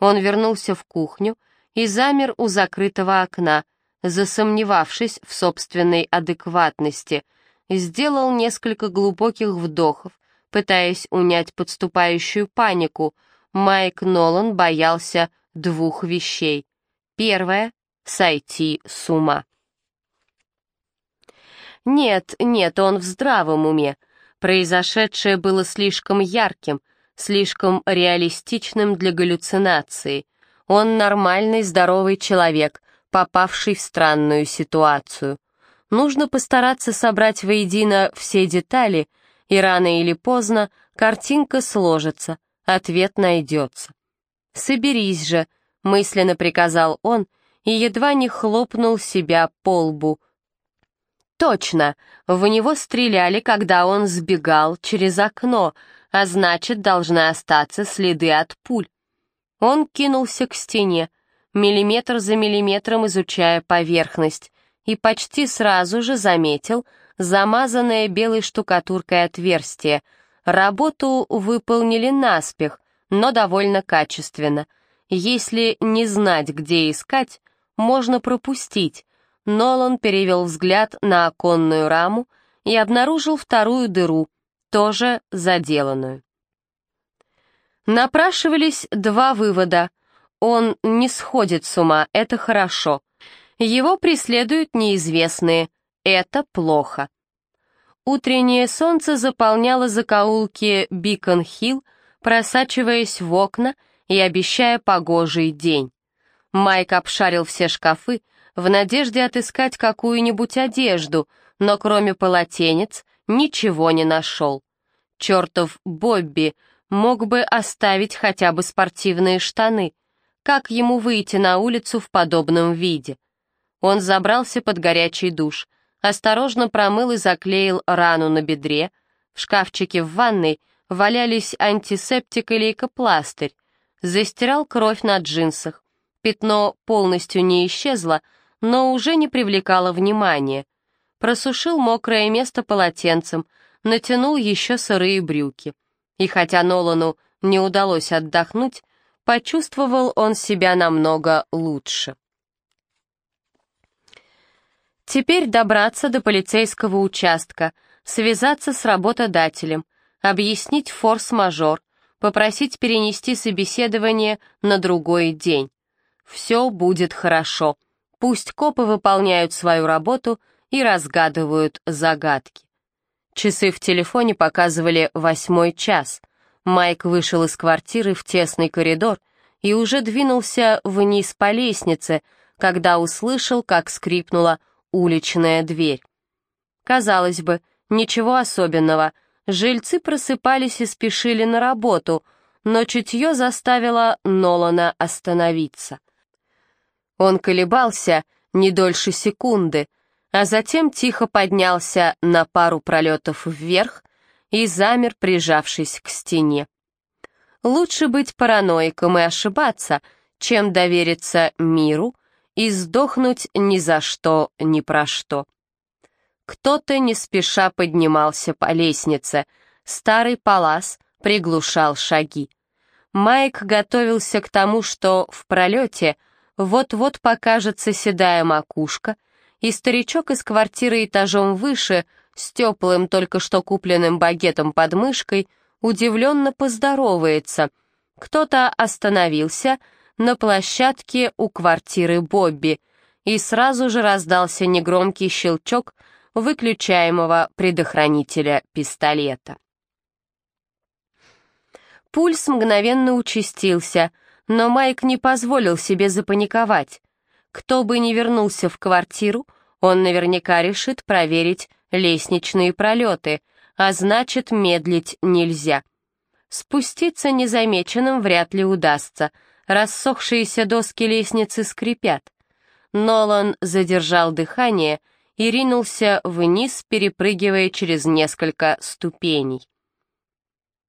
Он вернулся в кухню и замер у закрытого окна, засомневавшись в собственной адекватности, сделал несколько глубоких вдохов, пытаясь унять подступающую панику. Майк Нолан боялся двух вещей. Первое — сойти с ума. Нет, нет, он в здравом уме. Произошедшее было слишком ярким, слишком реалистичным для галлюцинации. Он нормальный, здоровый человек, попавший в странную ситуацию. Нужно постараться собрать воедино все детали, и рано или поздно картинка сложится, ответ найдется. «Соберись же», — мысленно приказал он, и едва не хлопнул себя по лбу. Точно, в него стреляли, когда он сбегал через окно, а значит, должны остаться следы от пуль. Он кинулся к стене, миллиметр за миллиметром изучая поверхность, и почти сразу же заметил замазанное белой штукатуркой отверстие. Работу выполнили наспех, но довольно качественно. Если не знать, где искать, можно пропустить. Нолан перевел взгляд на оконную раму и обнаружил вторую дыру, тоже заделанную. Напрашивались два вывода. Он не сходит с ума, это хорошо. Его преследуют неизвестные, это плохо. Утреннее солнце заполняло закоулки Бикон-Хилл, просачиваясь в окна и обещая погожий день. Майк обшарил все шкафы в надежде отыскать какую-нибудь одежду, но кроме полотенец ничего не нашел. Чертов Бобби мог бы оставить хотя бы спортивные штаны. Как ему выйти на улицу в подобном виде? Он забрался под горячий душ, осторожно промыл и заклеил рану на бедре. В шкафчике в ванной валялись антисептик и лейкопластырь. Застирал кровь на джинсах. Пятно полностью не исчезло, но уже не привлекало внимания. Просушил мокрое место полотенцем, натянул еще сырые брюки. И хотя Нолану не удалось отдохнуть, почувствовал он себя намного лучше. Теперь добраться до полицейского участка, связаться с работодателем, объяснить форс-мажор, попросить перенести собеседование на другой день. Все будет хорошо. Пусть копы выполняют свою работу и разгадывают загадки. Часы в телефоне показывали восьмой час. Майк вышел из квартиры в тесный коридор и уже двинулся вниз по лестнице, когда услышал, как скрипнула уличная дверь. Казалось бы, ничего особенного. Жильцы просыпались и спешили на работу, но чутье заставило Нолана остановиться. Он колебался не дольше секунды, а затем тихо поднялся на пару пролетов вверх и замер, прижавшись к стене. Лучше быть параноиком и ошибаться, чем довериться миру и сдохнуть ни за что, ни про что. Кто-то не спеша поднимался по лестнице, старый палас приглушал шаги. Майк готовился к тому, что в пролете — вот-вот покажется седая макушка, и старичок из квартиры этажом выше, с теплым только что купленным багетом под мышкой, удивленно поздоровается. Кто-то остановился на площадке у квартиры Бобби, и сразу же раздался негромкий щелчок выключаемого предохранителя пистолета. Пульс мгновенно участился — но Майк не позволил себе запаниковать. Кто бы ни вернулся в квартиру, он наверняка решит проверить лестничные пролеты, а значит, медлить нельзя. Спуститься незамеченным вряд ли удастся, рассохшиеся доски лестницы скрипят. Нолан задержал дыхание и ринулся вниз, перепрыгивая через несколько ступеней.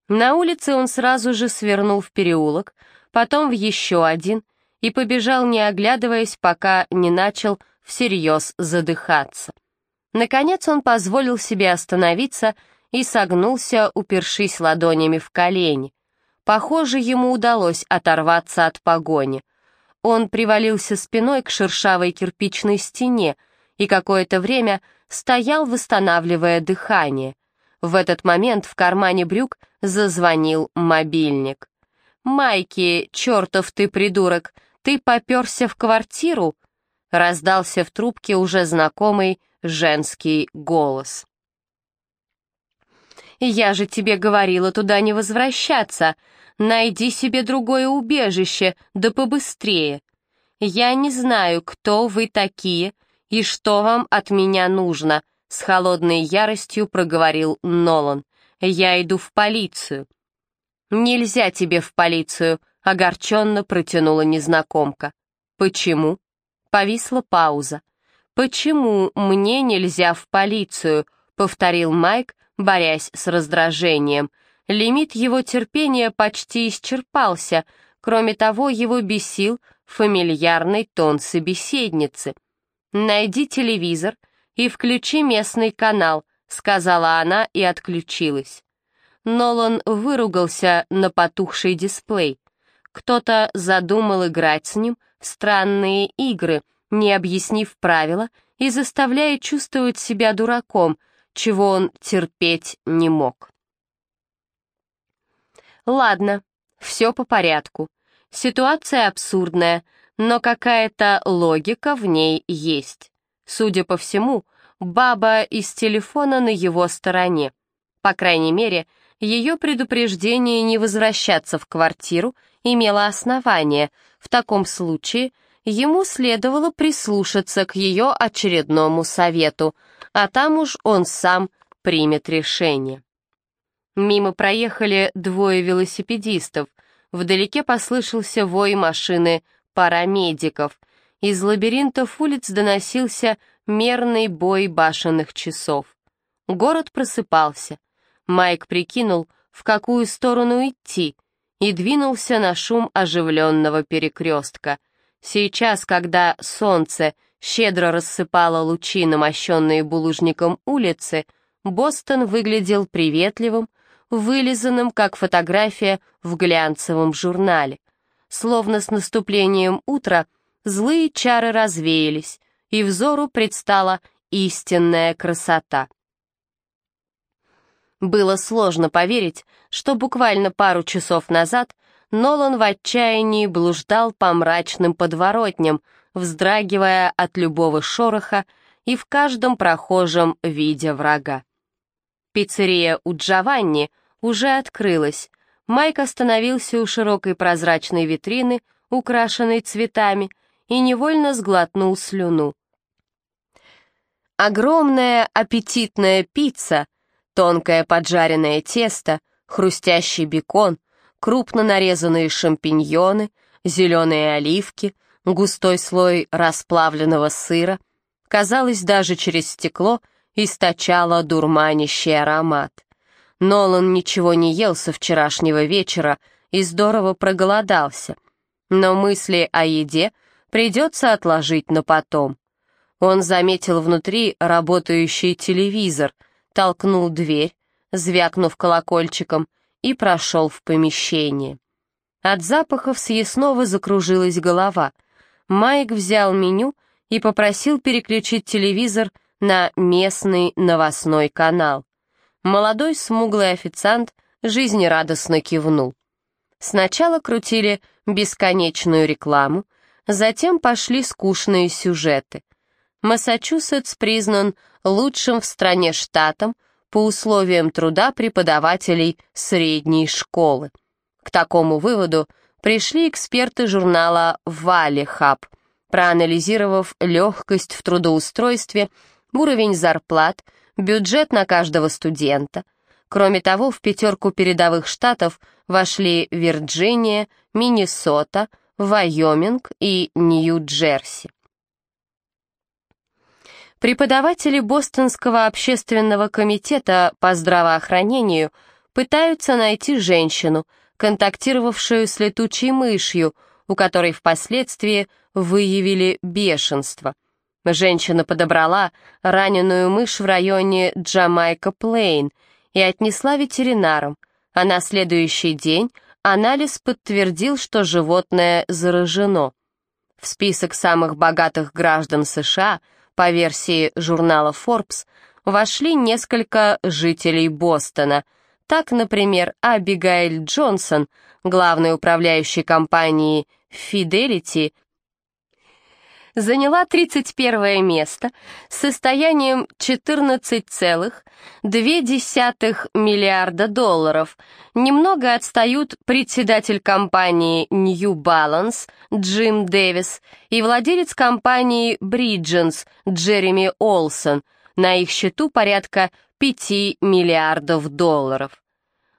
На улице он сразу же свернул в переулок, потом в еще один и побежал, не оглядываясь, пока не начал всерьез задыхаться. Наконец он позволил себе остановиться и согнулся, упершись ладонями в колени. Похоже, ему удалось оторваться от погони. Он привалился спиной к шершавой кирпичной стене и какое-то время стоял, восстанавливая дыхание. В этот момент в кармане брюк зазвонил мобильник. «Майки, чертов ты придурок, ты поперся в квартиру?» Раздался в трубке уже знакомый женский голос. «Я же тебе говорила туда не возвращаться. Найди себе другое убежище, да побыстрее. Я не знаю, кто вы такие и что вам от меня нужно», — с холодной яростью проговорил Нолан. «Я иду в полицию». «Нельзя тебе в полицию», — огорченно протянула незнакомка. «Почему?» Повисла пауза. «Почему мне нельзя в полицию?» — повторил Майк, борясь с раздражением. Лимит его терпения почти исчерпался, кроме того, его бесил фамильярный тон собеседницы. «Найди телевизор и включи местный канал», — сказала она и отключилась. Нолан выругался на потухший дисплей. Кто-то задумал играть с ним в странные игры, не объяснив правила и заставляя чувствовать себя дураком — чего он терпеть не мог. Ладно, все по порядку. Ситуация абсурдная, но какая-то логика в ней есть. Судя по всему, баба из телефона на его стороне. По крайней мере, ее предупреждение не возвращаться в квартиру имело основание. В таком случае ему следовало прислушаться к ее очередному совету, а там уж он сам примет решение. Мимо проехали двое велосипедистов. Вдалеке послышался вой машины парамедиков. Из лабиринтов улиц доносился мерный бой башенных часов. Город просыпался. Майк прикинул, в какую сторону идти, и двинулся на шум оживленного перекрестка — Сейчас, когда солнце щедро рассыпало лучи на мощенные булыжником улицы, Бостон выглядел приветливым, вылизанным, как фотография в глянцевом журнале. Словно с наступлением утра злые чары развеялись, и взору предстала истинная красота. Было сложно поверить, что буквально пару часов назад Нолан в отчаянии блуждал по мрачным подворотням, вздрагивая от любого шороха и в каждом прохожем видя врага. Пиццерия у Джованни уже открылась. Майк остановился у широкой прозрачной витрины, украшенной цветами, и невольно сглотнул слюну. Огромная аппетитная пицца, тонкое поджаренное тесто, хрустящий бекон — крупно нарезанные шампиньоны, зеленые оливки, густой слой расплавленного сыра. Казалось, даже через стекло источало дурманящий аромат. Нолан ничего не ел со вчерашнего вечера и здорово проголодался. Но мысли о еде придется отложить на потом. Он заметил внутри работающий телевизор, толкнул дверь, звякнув колокольчиком, и прошел в помещение. От запахов съестного закружилась голова. Майк взял меню и попросил переключить телевизор на местный новостной канал. Молодой смуглый официант жизнерадостно кивнул. Сначала крутили бесконечную рекламу, затем пошли скучные сюжеты. Массачусетс признан лучшим в стране штатом по условиям труда преподавателей средней школы. К такому выводу пришли эксперты журнала «Вали Хаб», проанализировав легкость в трудоустройстве, уровень зарплат, бюджет на каждого студента. Кроме того, в пятерку передовых штатов вошли Вирджиния, Миннесота, Вайоминг и Нью-Джерси. Преподаватели Бостонского общественного комитета по здравоохранению пытаются найти женщину, контактировавшую с летучей мышью, у которой впоследствии выявили бешенство. Женщина подобрала раненую мышь в районе Джамайка-Плейн и отнесла ветеринарам, а на следующий день анализ подтвердил, что животное заражено. В список самых богатых граждан США, по версии журнала Forbes, вошли несколько жителей Бостона. Так, например, Абигайль Джонсон, главный управляющий компании Fidelity, заняла 31 место с состоянием 14,2 миллиарда долларов. Немного отстают председатель компании New Balance Джим Дэвис и владелец компании Bridgens Джереми Олсон. На их счету порядка 5 миллиардов долларов.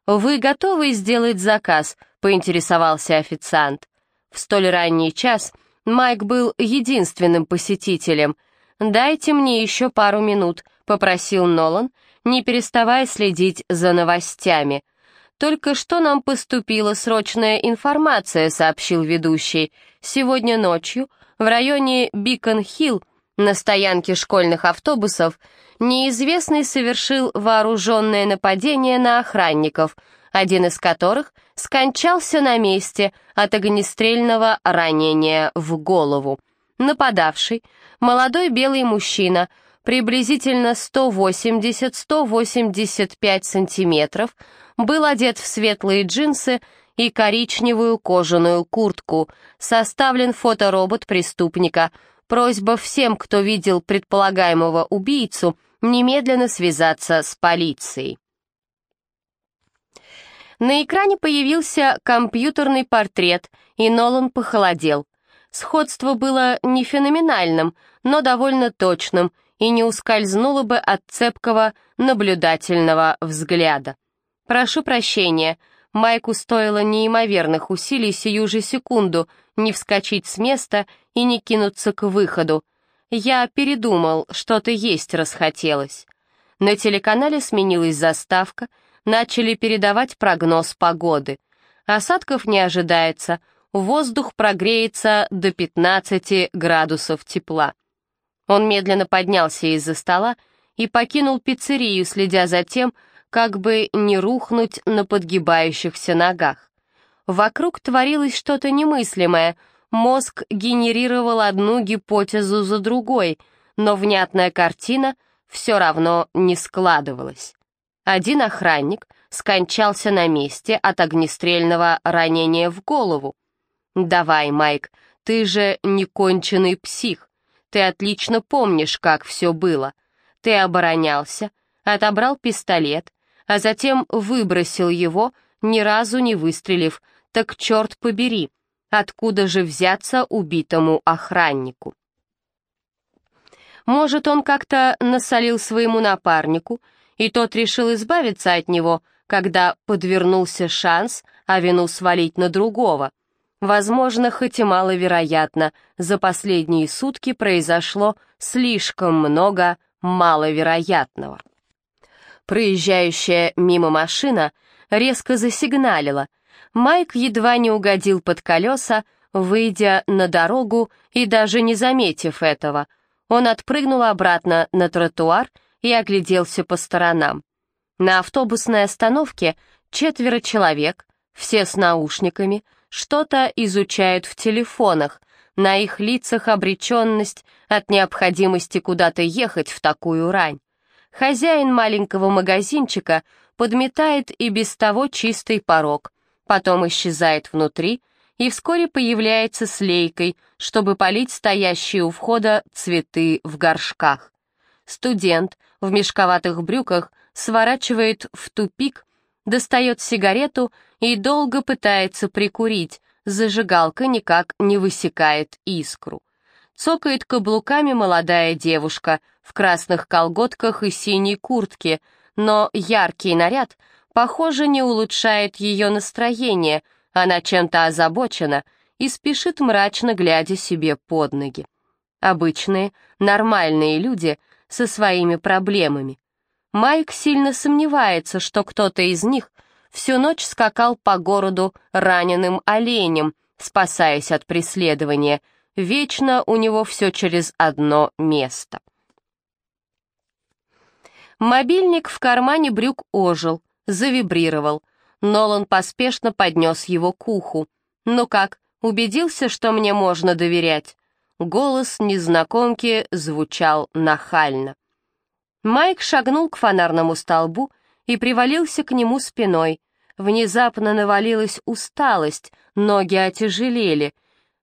«Вы готовы сделать заказ?» — поинтересовался официант. В столь ранний час — Майк был единственным посетителем. «Дайте мне еще пару минут», — попросил Нолан, не переставая следить за новостями. «Только что нам поступила срочная информация», — сообщил ведущий. «Сегодня ночью в районе Бикон-Хилл на стоянке школьных автобусов неизвестный совершил вооруженное нападение на охранников, один из которых скончался на месте от огнестрельного ранения в голову. Нападавший, молодой белый мужчина, приблизительно 180-185 сантиметров, был одет в светлые джинсы и коричневую кожаную куртку. Составлен фоторобот преступника. Просьба всем, кто видел предполагаемого убийцу, немедленно связаться с полицией. На экране появился компьютерный портрет, и Нолан похолодел. Сходство было не феноменальным, но довольно точным и не ускользнуло бы от цепкого наблюдательного взгляда. «Прошу прощения», Майку стоило неимоверных усилий сию же секунду не вскочить с места и не кинуться к выходу. Я передумал, что-то есть расхотелось. На телеканале сменилась заставка — начали передавать прогноз погоды. Осадков не ожидается, воздух прогреется до 15 градусов тепла. Он медленно поднялся из-за стола и покинул пиццерию, следя за тем, как бы не рухнуть на подгибающихся ногах. Вокруг творилось что-то немыслимое, мозг генерировал одну гипотезу за другой, но внятная картина все равно не складывалась. Один охранник скончался на месте от огнестрельного ранения в голову. «Давай, Майк, ты же не конченый псих. Ты отлично помнишь, как все было. Ты оборонялся, отобрал пистолет, а затем выбросил его, ни разу не выстрелив. Так черт побери, откуда же взяться убитому охраннику?» Может, он как-то насолил своему напарнику, и тот решил избавиться от него, когда подвернулся шанс, а вину свалить на другого. Возможно, хоть и маловероятно, за последние сутки произошло слишком много маловероятного. Проезжающая мимо машина резко засигналила. Майк едва не угодил под колеса, выйдя на дорогу и даже не заметив этого. Он отпрыгнул обратно на тротуар и огляделся по сторонам. На автобусной остановке четверо человек, все с наушниками, что-то изучают в телефонах, на их лицах обреченность от необходимости куда-то ехать в такую рань. Хозяин маленького магазинчика подметает и без того чистый порог, потом исчезает внутри и вскоре появляется с лейкой, чтобы полить стоящие у входа цветы в горшках. Студент в мешковатых брюках сворачивает в тупик, достает сигарету и долго пытается прикурить, зажигалка никак не высекает искру. Цокает каблуками молодая девушка в красных колготках и синей куртке, но яркий наряд, похоже, не улучшает ее настроение, она чем-то озабочена и спешит мрачно глядя себе под ноги. Обычные, нормальные люди — со своими проблемами. Майк сильно сомневается, что кто-то из них всю ночь скакал по городу раненым оленем, спасаясь от преследования. Вечно у него все через одно место. Мобильник в кармане брюк ожил, завибрировал. Нолан поспешно поднес его к уху. «Ну как, убедился, что мне можно доверять?» Голос незнакомки звучал нахально. Майк шагнул к фонарному столбу и привалился к нему спиной. Внезапно навалилась усталость, ноги отяжелели.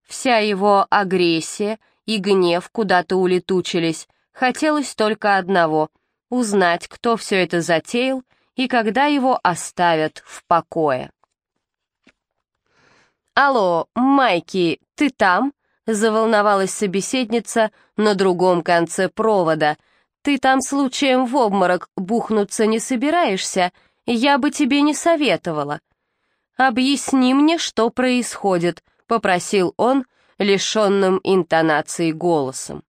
Вся его агрессия и гнев куда-то улетучились. Хотелось только одного — узнать, кто все это затеял и когда его оставят в покое. «Алло, Майки, ты там?» — заволновалась собеседница на другом конце провода. «Ты там случаем в обморок бухнуться не собираешься? Я бы тебе не советовала». «Объясни мне, что происходит», — попросил он, лишенным интонации голосом.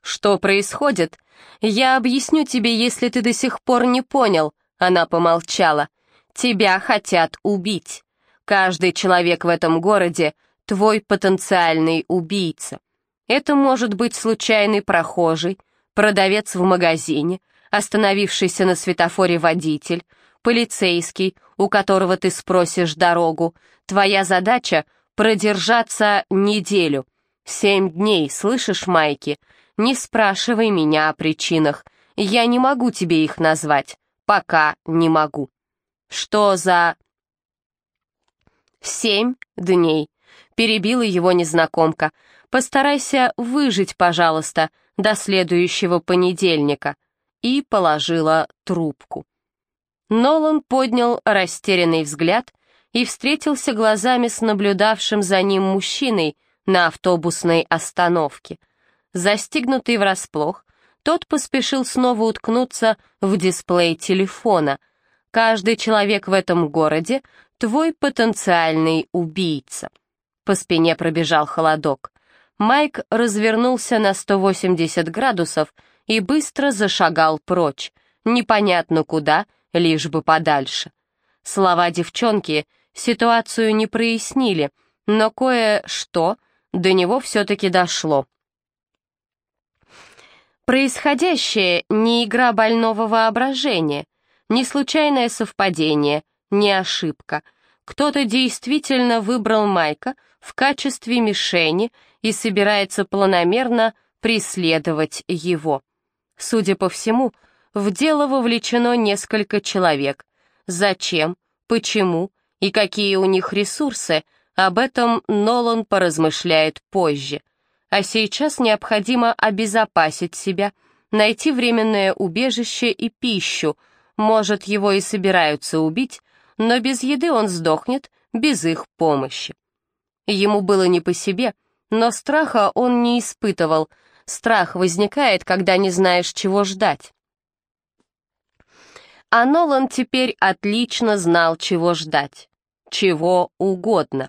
«Что происходит? Я объясню тебе, если ты до сих пор не понял», она помолчала. «Тебя хотят убить. Каждый человек в этом городе — твой потенциальный убийца. Это может быть случайный прохожий, продавец в магазине, остановившийся на светофоре водитель, полицейский, у которого ты спросишь дорогу. Твоя задача — продержаться неделю. Семь дней, слышишь, Майки? Не спрашивай меня о причинах. Я не могу тебе их назвать. Пока не могу. Что за... Семь дней. Перебила его незнакомка. Постарайся выжить, пожалуйста, до следующего понедельника. И положила трубку. Нолан поднял растерянный взгляд и встретился глазами с наблюдавшим за ним мужчиной на автобусной остановке. Застигнутый врасплох, тот поспешил снова уткнуться в дисплей телефона. Каждый человек в этом городе — твой потенциальный убийца. По спине пробежал холодок. Майк развернулся на 180 градусов и быстро зашагал прочь. Непонятно куда, лишь бы подальше. Слова девчонки ситуацию не прояснили, но кое-что до него все-таки дошло. Происходящее не игра больного воображения, не случайное совпадение, не ошибка. Кто-то действительно выбрал Майка в качестве мишени и собирается планомерно преследовать его. Судя по всему, в дело вовлечено несколько человек. Зачем, почему и какие у них ресурсы, об этом Нолан поразмышляет позже а сейчас необходимо обезопасить себя, найти временное убежище и пищу. Может, его и собираются убить, но без еды он сдохнет, без их помощи. Ему было не по себе, но страха он не испытывал. Страх возникает, когда не знаешь, чего ждать. А Нолан теперь отлично знал, чего ждать. Чего угодно.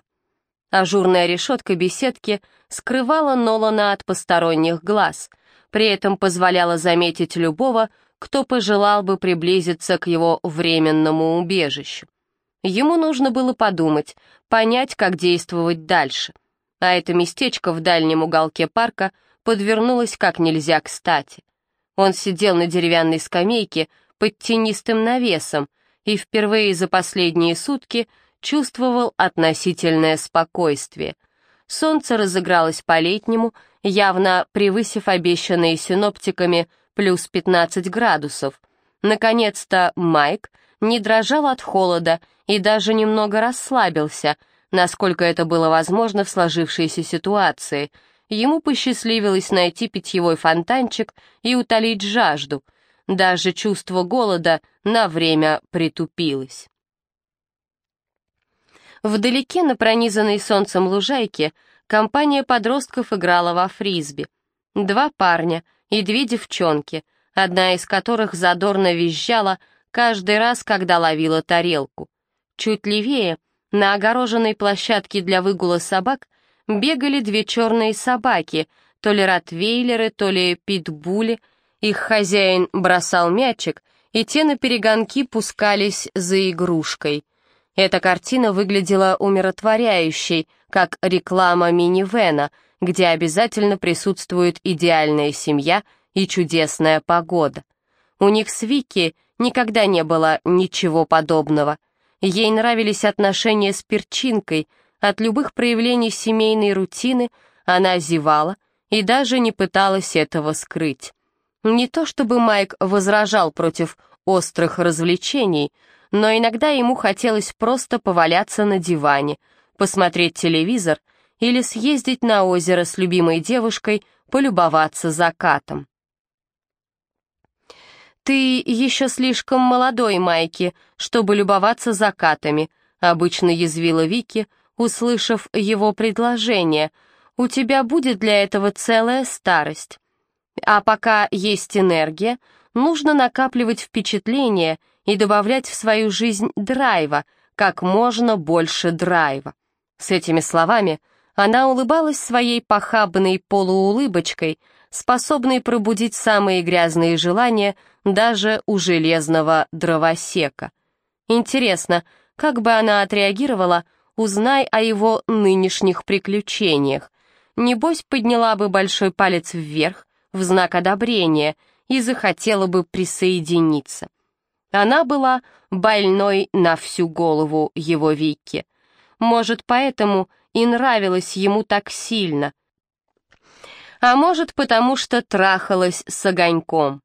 Ажурная решетка беседки скрывала Нолана от посторонних глаз, при этом позволяла заметить любого, кто пожелал бы приблизиться к его временному убежищу. Ему нужно было подумать, понять, как действовать дальше. А это местечко в дальнем уголке парка подвернулось как нельзя кстати. Он сидел на деревянной скамейке под тенистым навесом и впервые за последние сутки чувствовал относительное спокойствие. Солнце разыгралось по-летнему, явно превысив обещанные синоптиками плюс 15 градусов. Наконец-то Майк не дрожал от холода и даже немного расслабился, насколько это было возможно в сложившейся ситуации. Ему посчастливилось найти питьевой фонтанчик и утолить жажду. Даже чувство голода на время притупилось. Вдалеке на пронизанной солнцем лужайке компания подростков играла во фрисби. Два парня и две девчонки, одна из которых задорно визжала каждый раз, когда ловила тарелку. Чуть левее, на огороженной площадке для выгула собак, бегали две черные собаки, то ли ротвейлеры, то ли питбули. Их хозяин бросал мячик, и те на перегонки пускались за игрушкой. Эта картина выглядела умиротворяющей, как реклама минивэна, где обязательно присутствует идеальная семья и чудесная погода. У них с Вики никогда не было ничего подобного. Ей нравились отношения с перчинкой, от любых проявлений семейной рутины она зевала и даже не пыталась этого скрыть. Не то чтобы Майк возражал против острых развлечений, но иногда ему хотелось просто поваляться на диване, посмотреть телевизор или съездить на озеро с любимой девушкой, полюбоваться закатом. «Ты еще слишком молодой, Майки, чтобы любоваться закатами», обычно язвила Вики, услышав его предложение. «У тебя будет для этого целая старость. А пока есть энергия, нужно накапливать впечатления и добавлять в свою жизнь драйва, как можно больше драйва». С этими словами она улыбалась своей похабной полуулыбочкой, способной пробудить самые грязные желания даже у железного дровосека. Интересно, как бы она отреагировала, узнай о его нынешних приключениях. Небось, подняла бы большой палец вверх в знак одобрения и захотела бы присоединиться. Она была больной на всю голову его Вики. Может, поэтому и нравилась ему так сильно. А может, потому что трахалась с огоньком.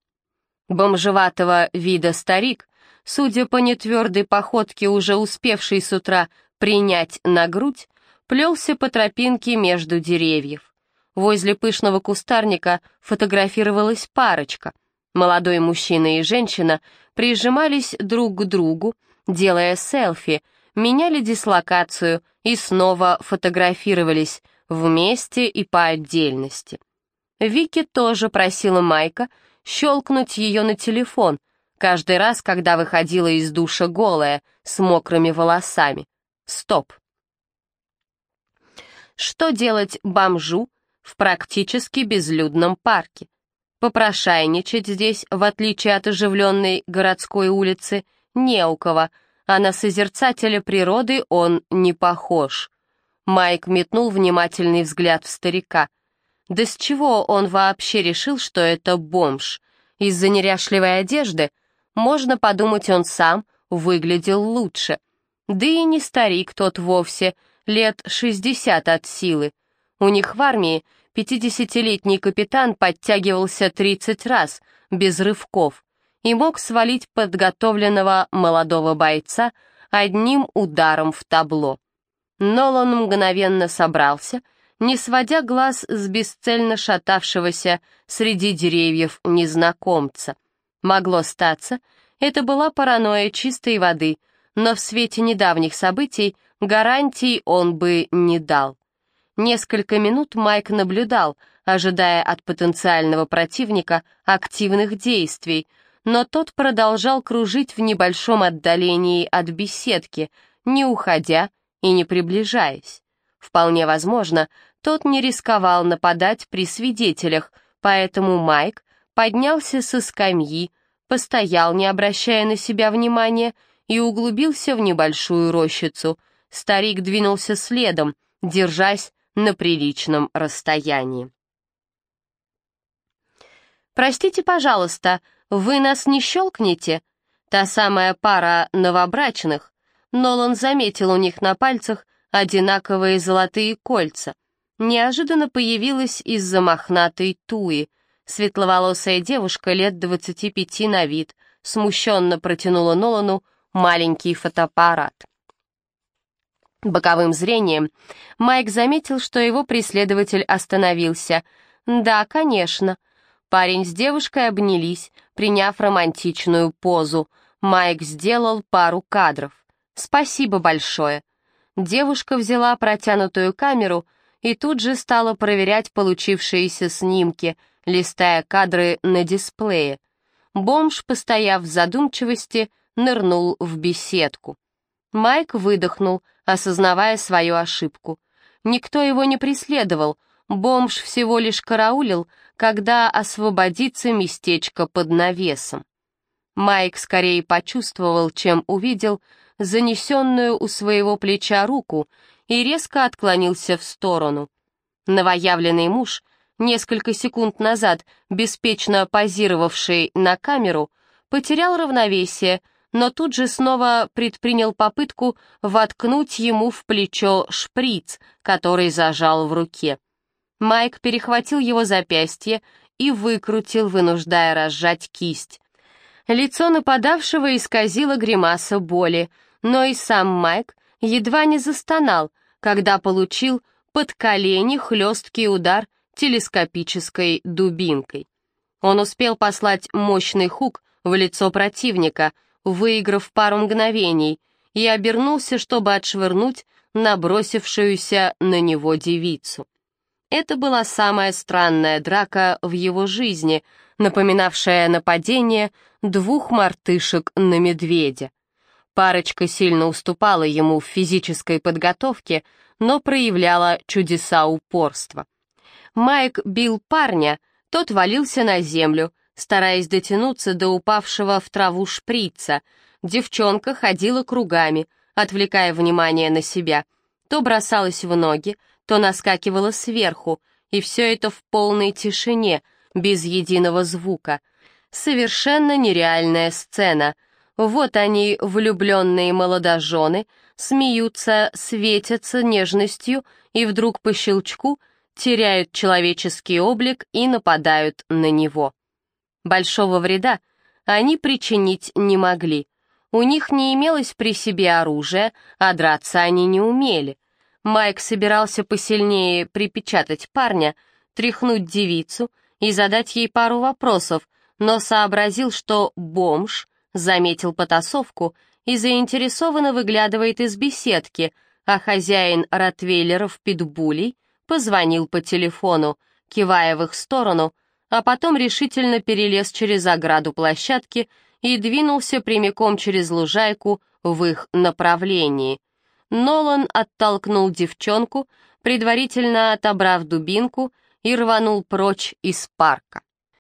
Бомжеватого вида старик, судя по нетвердой походке, уже успевший с утра принять на грудь, плелся по тропинке между деревьев. Возле пышного кустарника фотографировалась парочка. Молодой мужчина и женщина прижимались друг к другу, делая селфи, меняли дислокацию и снова фотографировались вместе и по отдельности. Вики тоже просила Майка щелкнуть ее на телефон, каждый раз, когда выходила из душа голая, с мокрыми волосами. Стоп. Что делать бомжу в практически безлюдном парке? Попрошайничать здесь, в отличие от оживленной городской улицы, не у кого, а на созерцателя природы он не похож. Майк метнул внимательный взгляд в старика — да с чего он вообще решил, что это бомж? Из-за неряшливой одежды? Можно подумать, он сам выглядел лучше. Да и не старик тот вовсе, лет шестьдесят от силы. У них в армии пятидесятилетний капитан подтягивался тридцать раз, без рывков, и мог свалить подготовленного молодого бойца одним ударом в табло. Нолан мгновенно собрался — не сводя глаз с бесцельно шатавшегося среди деревьев незнакомца. Могло статься, это была паранойя чистой воды, но в свете недавних событий гарантий он бы не дал. Несколько минут Майк наблюдал, ожидая от потенциального противника активных действий, но тот продолжал кружить в небольшом отдалении от беседки, не уходя и не приближаясь. Вполне возможно, тот не рисковал нападать при свидетелях, поэтому Майк поднялся со скамьи, постоял, не обращая на себя внимания, и углубился в небольшую рощицу. Старик двинулся следом, держась на приличном расстоянии. «Простите, пожалуйста, вы нас не щелкнете?» Та самая пара новобрачных. Нолан заметил у них на пальцах одинаковые золотые кольца. Неожиданно появилась из-за мохнатой туи. Светловолосая девушка лет двадцати пяти на вид, смущенно протянула Нолану маленький фотоаппарат. Боковым зрением Майк заметил, что его преследователь остановился. «Да, конечно». Парень с девушкой обнялись, приняв романтичную позу. Майк сделал пару кадров. «Спасибо большое». Девушка взяла протянутую камеру и тут же стала проверять получившиеся снимки, листая кадры на дисплее. Бомж, постояв в задумчивости, нырнул в беседку. Майк выдохнул, осознавая свою ошибку. Никто его не преследовал, бомж всего лишь караулил, когда освободится местечко под навесом. Майк скорее почувствовал, чем увидел, занесенную у своего плеча руку и резко отклонился в сторону. Новоявленный муж, несколько секунд назад беспечно позировавший на камеру, потерял равновесие, но тут же снова предпринял попытку воткнуть ему в плечо шприц, который зажал в руке. Майк перехватил его запястье и выкрутил, вынуждая разжать кисть. Лицо нападавшего исказило гримаса боли, но и сам Майк едва не застонал, когда получил под колени хлесткий удар телескопической дубинкой. Он успел послать мощный хук в лицо противника, выиграв пару мгновений, и обернулся, чтобы отшвырнуть набросившуюся на него девицу. Это была самая странная драка в его жизни, напоминавшая нападение двух мартышек на медведя. Парочка сильно уступала ему в физической подготовке, но проявляла чудеса упорства. Майк бил парня, тот валился на землю, стараясь дотянуться до упавшего в траву шприца. Девчонка ходила кругами, отвлекая внимание на себя. То бросалась в ноги, то наскакивала сверху, и все это в полной тишине, без единого звука. Совершенно нереальная сцена. Вот они, влюбленные молодожены, смеются, светятся нежностью и вдруг по щелчку теряют человеческий облик и нападают на него. Большого вреда они причинить не могли. У них не имелось при себе оружия, а драться они не умели. Майк собирался посильнее припечатать парня, тряхнуть девицу и задать ей пару вопросов, но сообразил, что бомж заметил потасовку и заинтересованно выглядывает из беседки, а хозяин ротвейлеров питбулей позвонил по телефону, кивая в их сторону, а потом решительно перелез через ограду площадки и двинулся прямиком через лужайку в их направлении. Нолан оттолкнул девчонку, предварительно отобрав дубинку, и рванул прочь из парка.